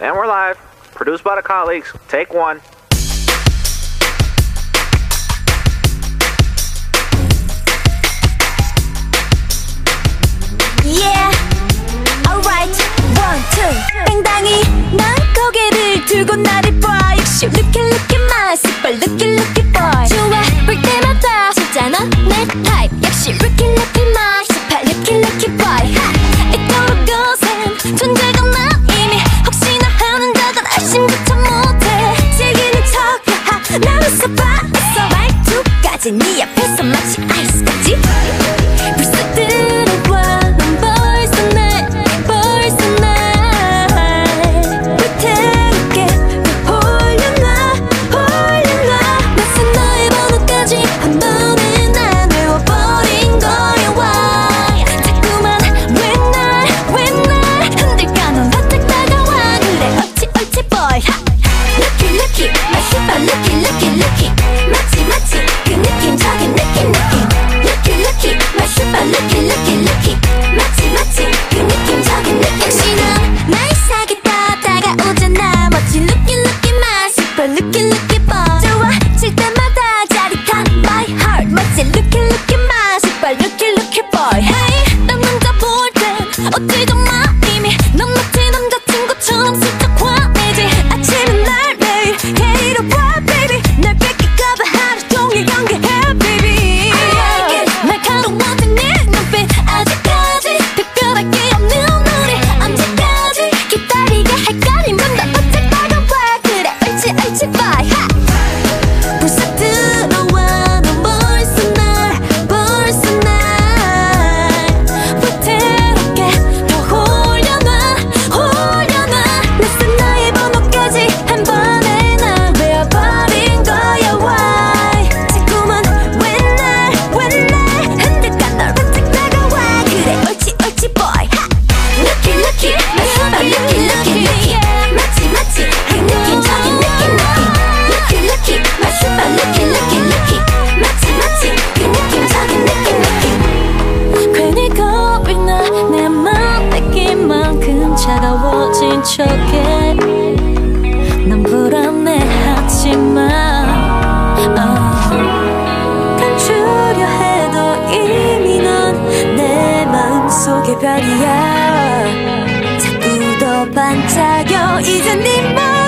And we're live. Produced by the colleagues. Take one. Yeah. Alright. One, two. 당당히 난 고개를 들고 나를 봐. 역시 look at look at my super look at look at boy. 좋아 볼 때마다 진짜 넌내 type. 역시 look at look at my super look at look at boy. 하. 이토록 존재감 아직 네 앞에서 마치 아이스 척해 넌 불안해하지만 어. 감추려 해도 이미 넌 내 마음속의 별이야 자꾸 더 반짝여 이제 네 맘.